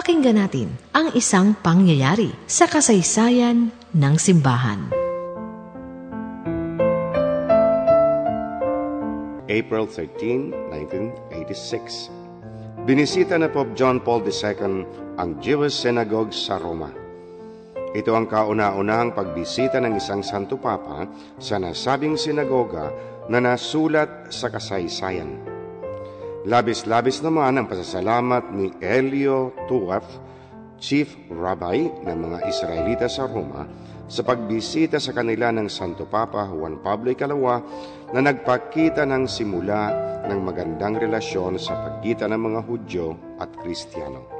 Pakinggan natin ang isang pangyayari sa kasaysayan ng simbahan. April 13, 1986. Binisita na Pope John Paul II ang Jewish Synagogue sa Roma. Ito ang kauna-unahang pagbisita ng isang Santo Papa sa nasabing sinagoga na nasulat sa kasaysayan. Labis-labis naman ang pasasalamat ni Elio Tuaf, Chief Rabbi ng mga Israelita sa Roma, sa pagbisita sa kanila ng Santo Papa Juan Pablo Ikalawa na nagpakita ng simula ng magandang relasyon sa pagitan ng mga Hudyo at Kristiyano.